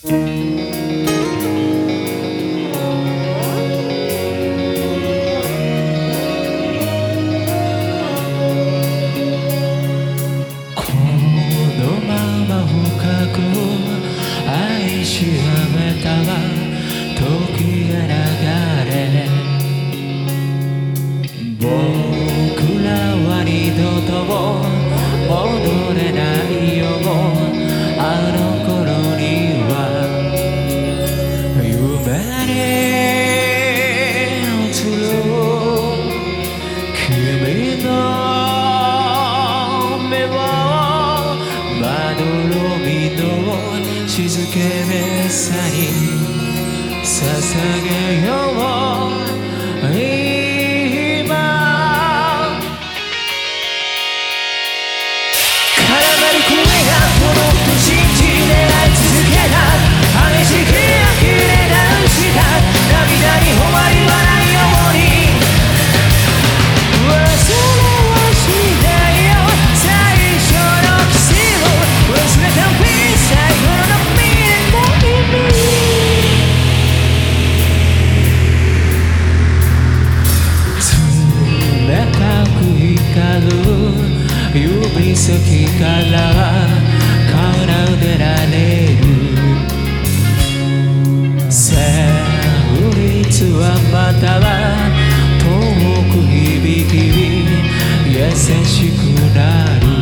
僕らは二度と戻れない。夢に映る君の目はまどろみの静けさに捧げよう指先から奏でられる。旋律はまた遠く響き優しくなる。